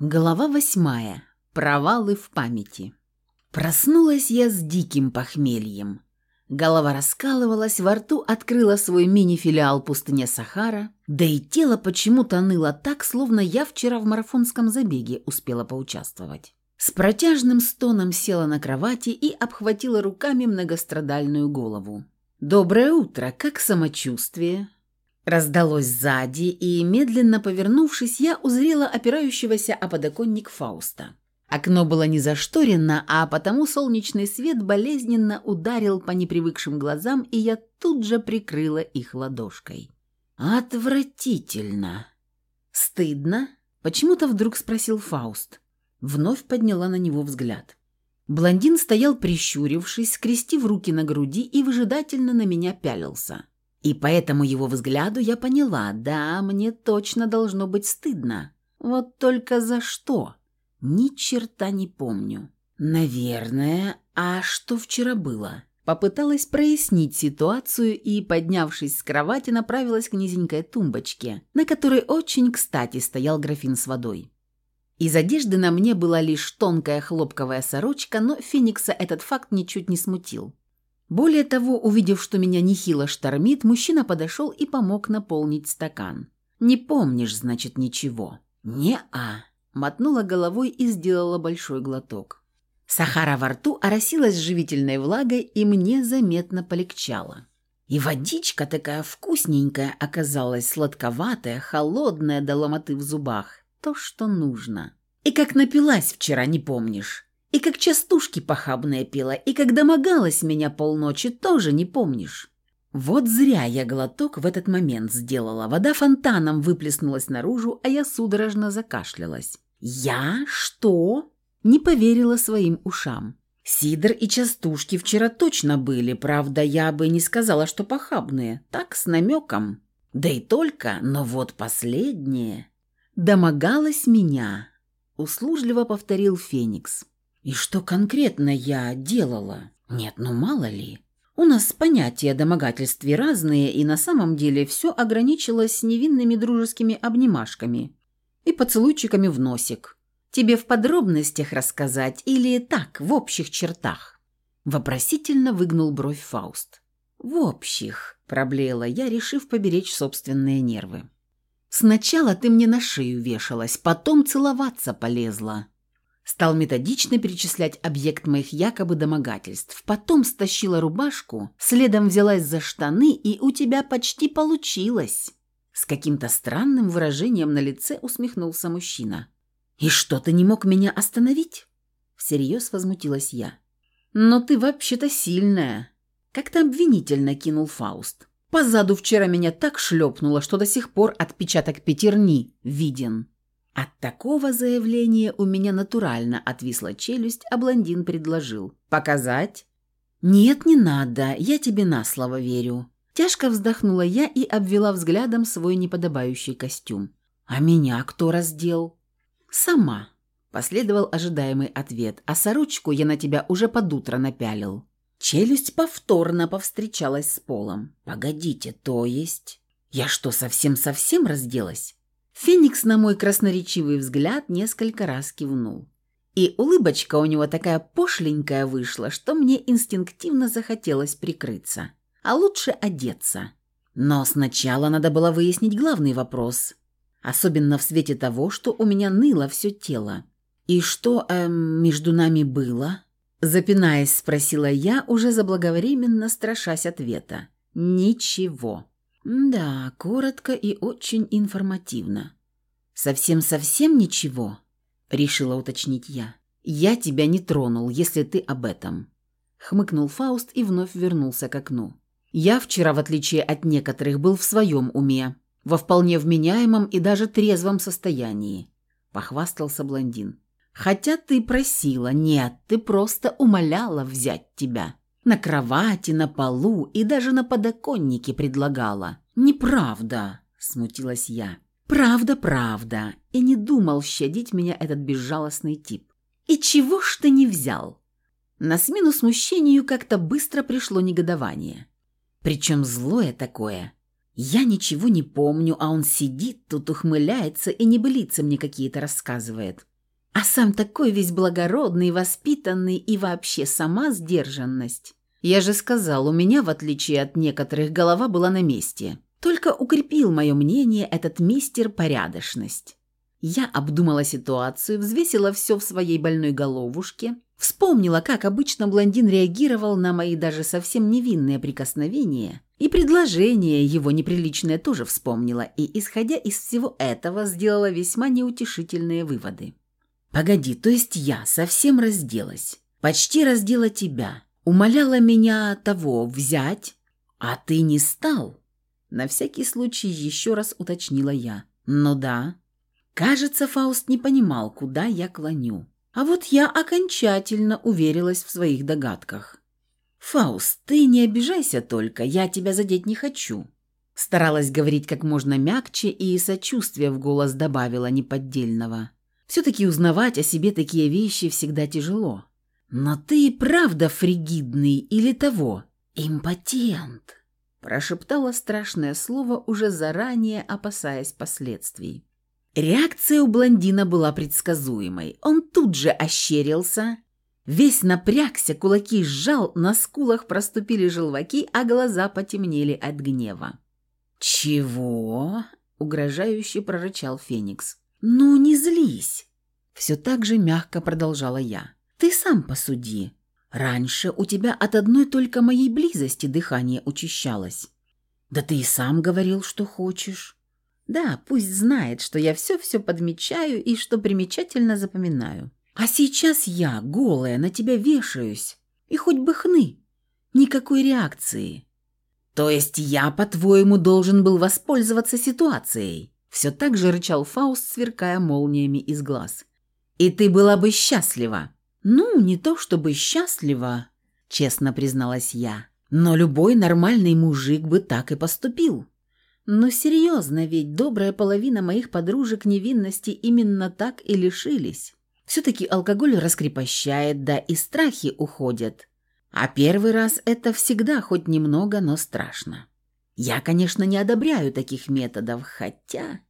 Глава восьмая. Провалы в памяти. Проснулась я с диким похмельем. Голова раскалывалась, во рту открыла свой мини-филиал пустыня Сахара, да и тело почему-то ныло так, словно я вчера в марафонском забеге успела поучаствовать. С протяжным стоном села на кровати и обхватила руками многострадальную голову. «Доброе утро! Как самочувствие?» Раздалось сзади, и, медленно повернувшись, я узрела опирающегося о подоконник Фауста. Окно было не зашторено, а потому солнечный свет болезненно ударил по непривыкшим глазам, и я тут же прикрыла их ладошкой. «Отвратительно!» «Стыдно?» – почему-то вдруг спросил Фауст. Вновь подняла на него взгляд. Блондин стоял прищурившись, скрестив руки на груди и выжидательно на меня пялился. И по этому его взгляду я поняла, да, мне точно должно быть стыдно. Вот только за что? Ни черта не помню. Наверное, а что вчера было? Попыталась прояснить ситуацию и, поднявшись с кровати, направилась к низенькой тумбочке, на которой очень кстати стоял графин с водой. Из одежды на мне была лишь тонкая хлопковая сорочка, но Феникса этот факт ничуть не смутил. Более того, увидев, что меня нехило штормит, мужчина подошел и помог наполнить стакан. «Не помнишь, значит, ничего?» «Не-а», — мотнула головой и сделала большой глоток. Сахара во рту оросилась живительной влагой, и мне заметно полегчало. И водичка такая вкусненькая оказалась, сладковатая, холодная до ломоты в зубах. То, что нужно. И как напилась вчера, не помнишь. И как частушки похабные пила, и как домогалась меня полночи, тоже не помнишь. Вот зря я глоток в этот момент сделала. Вода фонтаном выплеснулась наружу, а я судорожно закашлялась. «Я? Что?» Не поверила своим ушам. Сидор и частушки вчера точно были, правда, я бы не сказала, что похабные. Так, с намеком. Да и только, но вот последнее. «Домогалась меня», — услужливо повторил Феникс. И что конкретно я делала? Нет, ну мало ли. У нас понятия о домогательстве разные, и на самом деле все ограничилось невинными дружескими обнимашками и поцелуйчиками в носик. Тебе в подробностях рассказать или так, в общих чертах?» Вопросительно выгнул бровь Фауст. «В общих», – проблеяла я, решив поберечь собственные нервы. «Сначала ты мне на шею вешалась, потом целоваться полезла. Стал методично перечислять объект моих якобы домогательств. Потом стащила рубашку, следом взялась за штаны, и у тебя почти получилось. С каким-то странным выражением на лице усмехнулся мужчина. «И что, ты не мог меня остановить?» Всерьез возмутилась я. «Но ты вообще-то сильная!» Как-то обвинительно кинул Фауст. «Позаду вчера меня так шлепнуло, что до сих пор отпечаток пятерни виден». От такого заявления у меня натурально отвисла челюсть, а блондин предложил. «Показать?» «Нет, не надо, я тебе на слово верю». Тяжко вздохнула я и обвела взглядом свой неподобающий костюм. «А меня кто раздел?» «Сама», – последовал ожидаемый ответ, «а сорочку я на тебя уже под утро напялил». Челюсть повторно повстречалась с полом. «Погодите, то есть...» «Я что, совсем-совсем разделась?» Феникс на мой красноречивый взгляд несколько раз кивнул. И улыбочка у него такая пошленькая вышла, что мне инстинктивно захотелось прикрыться. А лучше одеться. Но сначала надо было выяснить главный вопрос. Особенно в свете того, что у меня ныло все тело. «И что эм, между нами было?» Запинаясь, спросила я, уже заблаговременно страшась ответа. «Ничего». «Да, коротко и очень информативно». «Совсем-совсем ничего?» – решила уточнить я. «Я тебя не тронул, если ты об этом». Хмыкнул Фауст и вновь вернулся к окну. «Я вчера, в отличие от некоторых, был в своем уме, во вполне вменяемом и даже трезвом состоянии», – похвастался блондин. «Хотя ты просила, нет, ты просто умоляла взять тебя». На кровати, на полу и даже на подоконнике предлагала. «Неправда», – смутилась я. «Правда, правда». И не думал щадить меня этот безжалостный тип. «И чего ж ты не взял?» На смену смущению как-то быстро пришло негодование. Причем злое такое. Я ничего не помню, а он сидит тут, ухмыляется и небылицы мне какие-то рассказывает. А сам такой весь благородный, воспитанный и вообще сама сдержанность. Я же сказал, у меня, в отличие от некоторых, голова была на месте. Только укрепил мое мнение этот мистер порядочность. Я обдумала ситуацию, взвесила все в своей больной головушке, вспомнила, как обычно блондин реагировал на мои даже совсем невинные прикосновения, и предложение его неприличное тоже вспомнила, и, исходя из всего этого, сделала весьма неутешительные выводы. «Погоди, то есть я совсем разделась, почти раздела тебя, умоляла меня того взять, а ты не стал?» На всякий случай еще раз уточнила я. «Ну да». Кажется, Фауст не понимал, куда я клоню. А вот я окончательно уверилась в своих догадках. «Фауст, ты не обижайся только, я тебя задеть не хочу». Старалась говорить как можно мягче и сочувствие в голос добавила неподдельного. Все-таки узнавать о себе такие вещи всегда тяжело. «Но ты и правда фригидный или того? Импотент!» Прошептала страшное слово, уже заранее опасаясь последствий. Реакция у блондина была предсказуемой. Он тут же ощерился, весь напрягся, кулаки сжал, на скулах проступили желваки, а глаза потемнели от гнева. «Чего?» — угрожающе прорычал Феникс. «Ну, не злись!» Все так же мягко продолжала я. «Ты сам посуди. Раньше у тебя от одной только моей близости дыхание учащалось. Да ты и сам говорил, что хочешь. Да, пусть знает, что я все-все подмечаю и что примечательно запоминаю. А сейчас я, голая, на тебя вешаюсь. И хоть бы хны. Никакой реакции. То есть я, по-твоему, должен был воспользоваться ситуацией? Все так же рычал Фауст, сверкая молниями из глаз. И ты была бы счастлива. Ну, не то чтобы счастлива, честно призналась я. Но любой нормальный мужик бы так и поступил. Но серьезно, ведь добрая половина моих подружек невинности именно так и лишились. Все-таки алкоголь раскрепощает, да и страхи уходят. А первый раз это всегда хоть немного, но страшно. Я, конечно, не одобряю таких методов, хотя...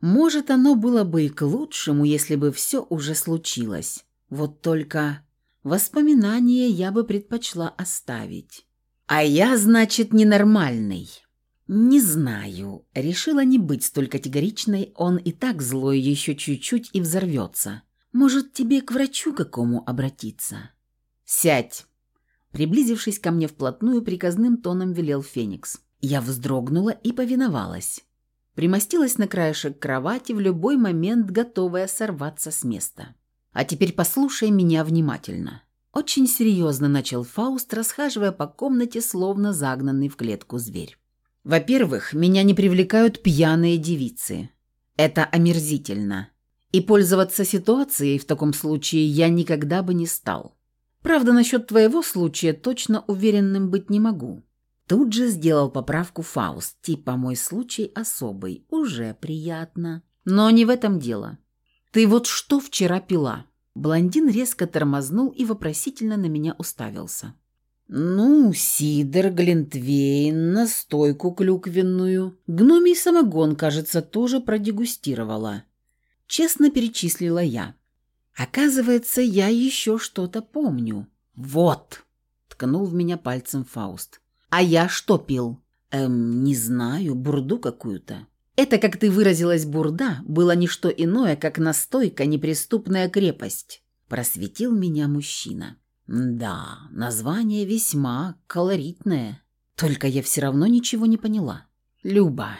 Может, оно было бы и к лучшему, если бы все уже случилось. Вот только воспоминания я бы предпочла оставить. А я, значит, ненормальный. «Не знаю. Решила не быть столь категоричной, он и так злой еще чуть-чуть и взорвется. Может, тебе к врачу какому обратиться?» «Сядь!» Приблизившись ко мне вплотную, приказным тоном велел Феникс. Я вздрогнула и повиновалась. Примостилась на краешек кровати, в любой момент готовая сорваться с места. «А теперь послушай меня внимательно». Очень серьезно начал Фауст, расхаживая по комнате, словно загнанный в клетку зверь. Во-первых, меня не привлекают пьяные девицы. Это омерзительно. И пользоваться ситуацией в таком случае я никогда бы не стал. Правда, насчет твоего случая точно уверенным быть не могу. Тут же сделал поправку Фауст, типа мой случай особый, уже приятно. Но не в этом дело. Ты вот что вчера пила? Блондин резко тормознул и вопросительно на меня уставился. Ну, сидр, глинтвейн, настойку клюквенную. Гномий самогон, кажется, тоже продегустировала. Честно перечислила я. Оказывается, я еще что-то помню. Вот, ткнул в меня пальцем Фауст. А я что пил? Эм, не знаю, бурду какую-то. Это, как ты выразилась, бурда, было не что иное, как настойка неприступная крепость. Просветил меня мужчина. Да, название весьма колоритное. Только я все равно ничего не поняла. Люба.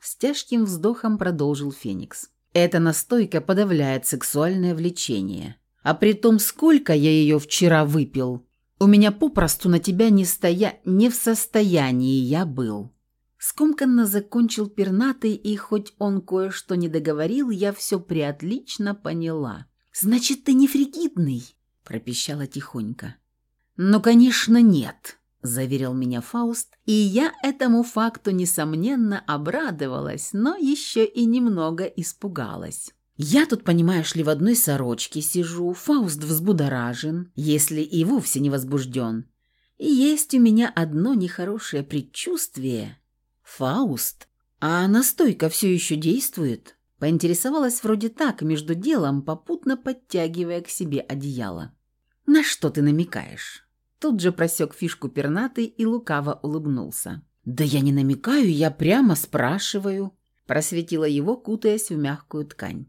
С тяжким вздохом продолжил Феникс. Эта настойка подавляет сексуальное влечение. А при том, сколько я ее вчера выпил, у меня попросту на тебя не стоя... не в состоянии я был. Скомканно закончил пернатый, и хоть он кое-что не договорил, я все приотлично поняла. «Значит, ты не фригидный?» пропищала тихонько. «Ну, конечно, нет», – заверил меня Фауст, и я этому факту, несомненно, обрадовалась, но еще и немного испугалась. «Я тут, понимаешь ли, в одной сорочке сижу, Фауст взбудоражен, если и вовсе не возбужден. И есть у меня одно нехорошее предчувствие». «Фауст? А настойка все еще действует?» Поинтересовалась вроде так, между делом, попутно подтягивая к себе одеяло. «На что ты намекаешь?» Тут же просек фишку пернатый и лукаво улыбнулся. «Да я не намекаю, я прямо спрашиваю», – просветила его, кутаясь в мягкую ткань.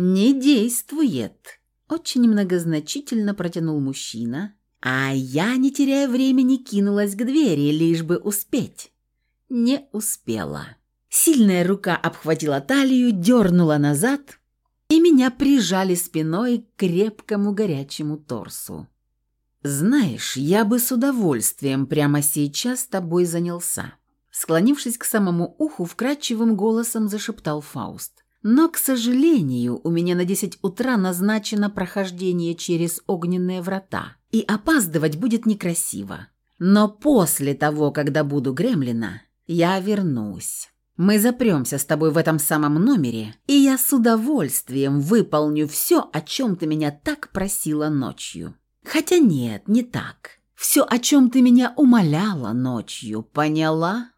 «Не действует», – очень многозначительно протянул мужчина, а я, не теряя времени, кинулась к двери, лишь бы успеть. Не успела. Сильная рука обхватила талию, дернула назад, и меня прижали спиной к крепкому горячему торсу. «Знаешь, я бы с удовольствием прямо сейчас тобой занялся», склонившись к самому уху, вкрадчивым голосом зашептал Фауст. «Но, к сожалению, у меня на десять утра назначено прохождение через огненные врата, и опаздывать будет некрасиво. Но после того, когда буду гремлина, я вернусь». Мы запремся с тобой в этом самом номере, и я с удовольствием выполню все, о чем ты меня так просила ночью. Хотя нет, не так. Все, о чем ты меня умоляла ночью, поняла?»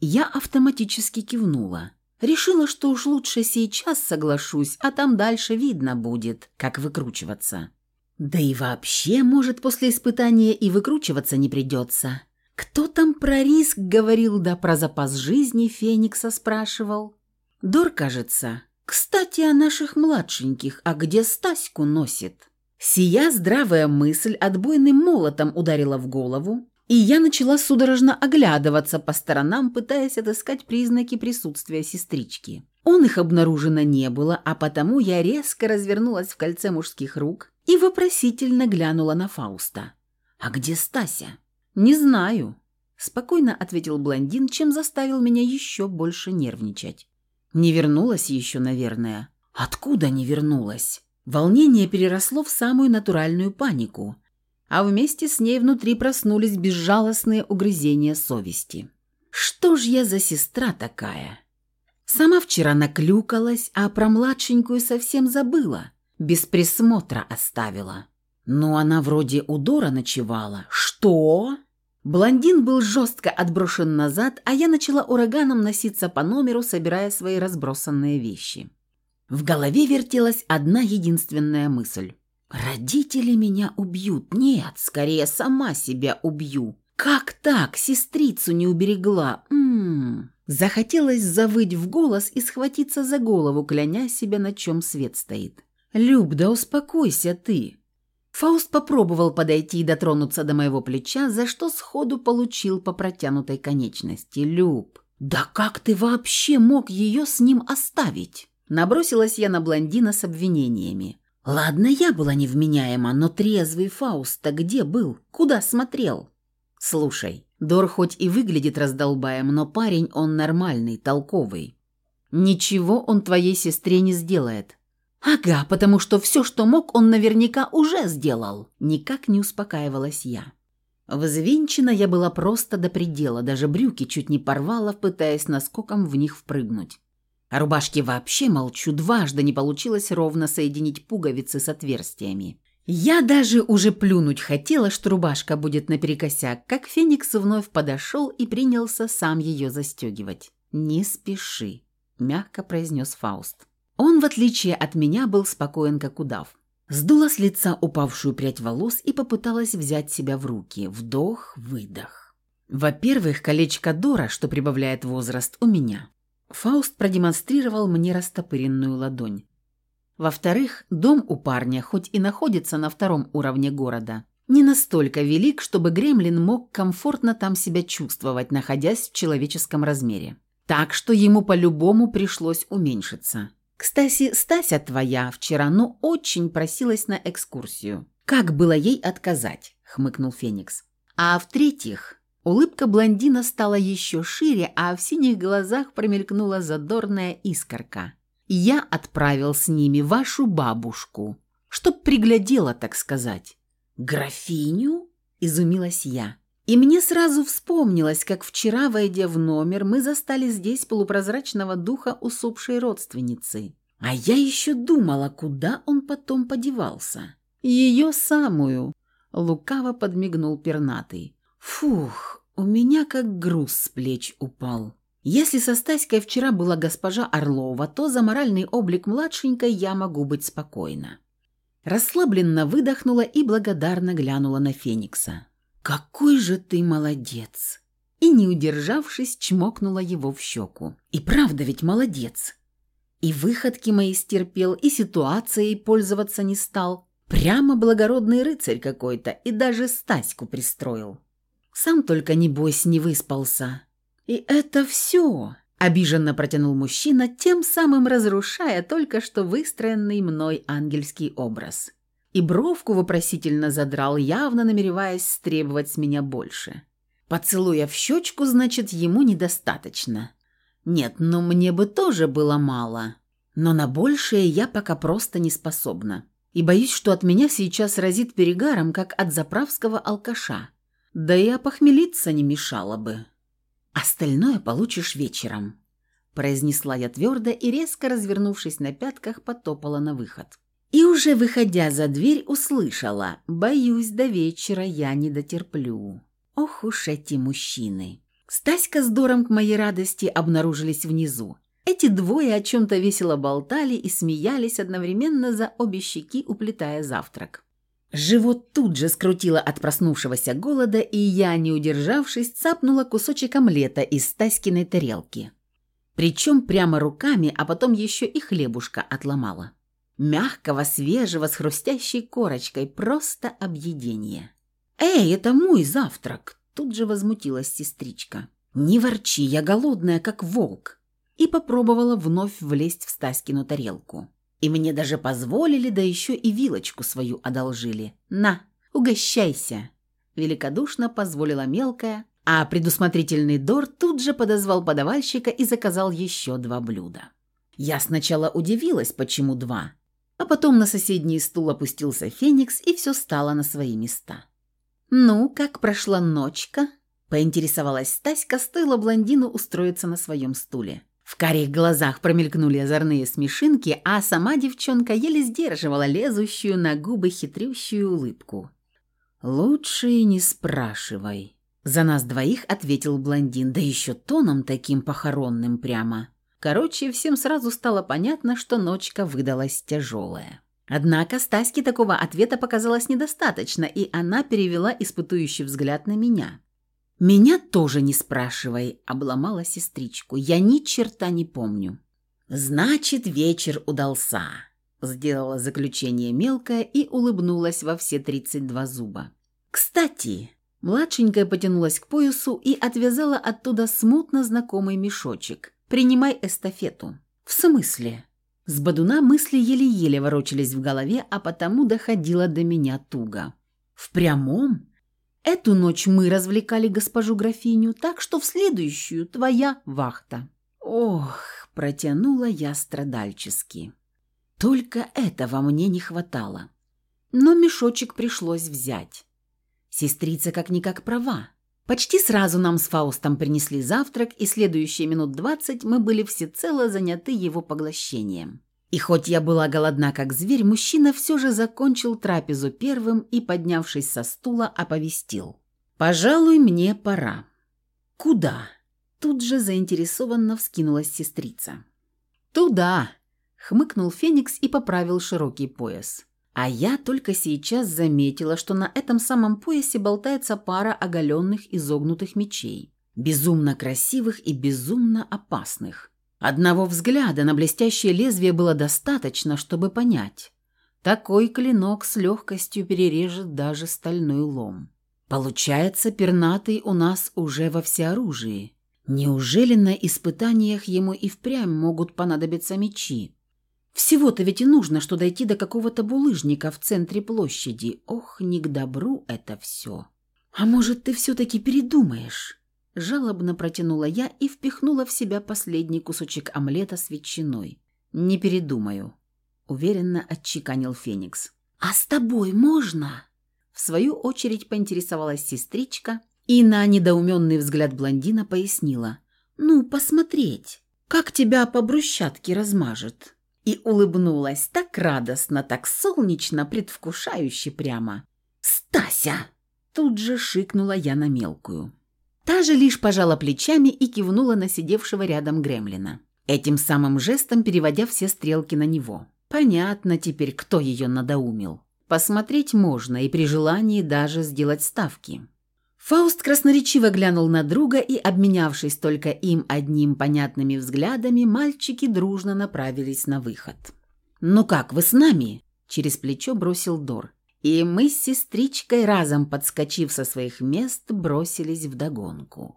Я автоматически кивнула. Решила, что уж лучше сейчас соглашусь, а там дальше видно будет, как выкручиваться. Да и вообще, может, после испытания и выкручиваться не придется. Кто там про риск говорил, да про запас жизни Феникса спрашивал? Дор, кажется. Кстати, о наших младшеньких, а где Стаську носит? Сия здравая мысль отбойным молотом ударила в голову, и я начала судорожно оглядываться по сторонам, пытаясь отыскать признаки присутствия сестрички. Он их обнаружено не было, а потому я резко развернулась в кольце мужских рук и вопросительно глянула на Фауста. «А где Стася?» «Не знаю», – спокойно ответил блондин, чем заставил меня еще больше нервничать. «Не вернулась еще, наверное». «Откуда не вернулась?» Волнение переросло в самую натуральную панику, а вместе с ней внутри проснулись безжалостные угрызения совести. «Что ж я за сестра такая?» Сама вчера наклюкалась, а про младшенькую совсем забыла, без присмотра оставила. Но она вроде у Дора ночевала. «Что?» Блондин был жестко отброшен назад, а я начала ураганом носиться по номеру, собирая свои разбросанные вещи. В голове вертелась одна единственная мысль. «Родители меня убьют. Нет, скорее сама себя убью. Как так? Сестрицу не уберегла. Ммм...» Захотелось завыть в голос и схватиться за голову, кляня себя, на чем свет стоит. «Люб, да успокойся ты!» Фауст попробовал подойти и дотронуться до моего плеча, за что сходу получил по протянутой конечности. «Люб, да как ты вообще мог ее с ним оставить?» Набросилась я на блондина с обвинениями. «Ладно, я была невменяема, но трезвый Фауст-то где был? Куда смотрел?» «Слушай, Дор хоть и выглядит раздолбаем, но парень он нормальный, толковый. Ничего он твоей сестре не сделает. «Ага, потому что все, что мог, он наверняка уже сделал». Никак не успокаивалась я. Взвинчена я была просто до предела, даже брюки чуть не порвала, пытаясь наскоком в них впрыгнуть. А рубашки вообще молчу, дважды не получилось ровно соединить пуговицы с отверстиями. Я даже уже плюнуть хотела, что рубашка будет наперекосяк, как Феникс вновь подошел и принялся сам ее застегивать. «Не спеши», – мягко произнес Фауст. Он, в отличие от меня, был спокоен, как удав. Сдула с лица упавшую прядь волос и попыталась взять себя в руки. Вдох, выдох. Во-первых, колечко Дора, что прибавляет возраст, у меня. Фауст продемонстрировал мне растопыренную ладонь. Во-вторых, дом у парня, хоть и находится на втором уровне города, не настолько велик, чтобы гремлин мог комфортно там себя чувствовать, находясь в человеческом размере. Так что ему по-любому пришлось уменьшиться. Кстати, Стася твоя вчера, ну, очень просилась на экскурсию. Как было ей отказать?» – хмыкнул Феникс. «А в-третьих, улыбка блондина стала еще шире, а в синих глазах промелькнула задорная искорка. Я отправил с ними вашу бабушку, чтоб приглядела, так сказать». «Графиню?» – изумилась я. И мне сразу вспомнилось, как вчера, войдя в номер, мы застали здесь полупрозрачного духа усопшей родственницы. А я еще думала, куда он потом подевался. Ее самую. Лукаво подмигнул пернатый. Фух, у меня как груз с плеч упал. Если со Стаськой вчера была госпожа Орлова, то за моральный облик младшенькой я могу быть спокойна. Расслабленно выдохнула и благодарно глянула на Феникса. «Какой же ты молодец!» И, не удержавшись, чмокнула его в щеку. «И правда ведь молодец!» И выходки мои стерпел, и ситуацией пользоваться не стал. Прямо благородный рыцарь какой-то, и даже Стаську пристроил. Сам только, небось, не выспался. «И это все!» – обиженно протянул мужчина, тем самым разрушая только что выстроенный мной ангельский образ. И бровку вопросительно задрал, явно намереваясь стребовать с меня больше. Поцелуя в щечку, значит, ему недостаточно. Нет, ну мне бы тоже было мало. Но на большее я пока просто не способна. И боюсь, что от меня сейчас разит перегаром, как от заправского алкаша. Да и опохмелиться не мешало бы. «Остальное получишь вечером», – произнесла я твердо и, резко развернувшись на пятках, потопала на выход. И уже выходя за дверь, услышала «Боюсь, до вечера я не дотерплю». Ох уж эти мужчины. Стаська с Дором к моей радости обнаружились внизу. Эти двое о чем-то весело болтали и смеялись одновременно за обе щеки, уплетая завтрак. Живот тут же скрутило от проснувшегося голода, и я, не удержавшись, цапнула кусочек омлета из Стаськиной тарелки. Причем прямо руками, а потом еще и хлебушка отломала. Мягкого, свежего, с хрустящей корочкой, просто объедение. «Эй, это мой завтрак!» Тут же возмутилась сестричка. «Не ворчи, я голодная, как волк!» И попробовала вновь влезть в Стаськину тарелку. И мне даже позволили, да еще и вилочку свою одолжили. «На, угощайся!» Великодушно позволила мелкая, а предусмотрительный Дор тут же подозвал подавальщика и заказал еще два блюда. Я сначала удивилась, почему два, а потом на соседний стул опустился Феникс, и все стало на свои места. «Ну, как прошла ночка?» – поинтересовалась Стаська, стоило блондину устроиться на своем стуле. В карих глазах промелькнули озорные смешинки, а сама девчонка еле сдерживала лезущую на губы хитрющую улыбку. «Лучше и не спрашивай», – за нас двоих ответил блондин, да еще тоном таким похоронным прямо. Короче, всем сразу стало понятно, что ночка выдалась тяжелая. Однако Стаське такого ответа показалось недостаточно, и она перевела испытующий взгляд на меня. «Меня тоже не спрашивай», — обломала сестричку. «Я ни черта не помню». «Значит, вечер удался», — сделала заключение мелкая и улыбнулась во все тридцать два зуба. «Кстати», — младшенькая потянулась к поясу и отвязала оттуда смутно знакомый мешочек. «Принимай эстафету». «В смысле?» С бодуна мысли еле-еле ворочались в голове, а потому доходило до меня туго. «В прямом?» Эту ночь мы развлекали госпожу графиню, так что в следующую твоя вахта». «Ох», — протянула я страдальчески. Только этого мне не хватало. Но мешочек пришлось взять. Сестрица как-никак права. Почти сразу нам с Фаустом принесли завтрак, и следующие минут двадцать мы были всецело заняты его поглощением. И хоть я была голодна, как зверь, мужчина все же закончил трапезу первым и, поднявшись со стула, оповестил. «Пожалуй, мне пора». «Куда?» Тут же заинтересованно вскинулась сестрица. «Туда!» — хмыкнул Феникс и поправил широкий пояс. А я только сейчас заметила, что на этом самом поясе болтается пара оголенных изогнутых мечей. Безумно красивых и безумно опасных. Одного взгляда на блестящее лезвие было достаточно, чтобы понять. Такой клинок с легкостью перережет даже стальной лом. Получается, пернатый у нас уже во всеоружии. Неужели на испытаниях ему и впрямь могут понадобиться мечи? Всего-то ведь и нужно, что дойти до какого-то булыжника в центре площади. Ох, не к добру это все. А может, ты все-таки передумаешь? Жалобно протянула я и впихнула в себя последний кусочек омлета с ветчиной. «Не передумаю», — уверенно отчеканил Феникс. «А с тобой можно?» В свою очередь поинтересовалась сестричка и на недоуменный взгляд блондина пояснила. «Ну, посмотреть, как тебя по брусчатке размажет». И улыбнулась так радостно, так солнечно, предвкушающе прямо. «Стася!» Тут же шикнула я на мелкую. Та же лишь пожала плечами и кивнула на сидевшего рядом гремлина, этим самым жестом переводя все стрелки на него. Понятно теперь, кто ее надоумил. Посмотреть можно и при желании даже сделать ставки. Фауст красноречиво глянул на друга и, обменявшись только им одним понятными взглядами, мальчики дружно направились на выход. «Ну как, вы с нами?» – через плечо бросил Дор. И мы с сестричкой, разом подскочив со своих мест, бросились вдогонку.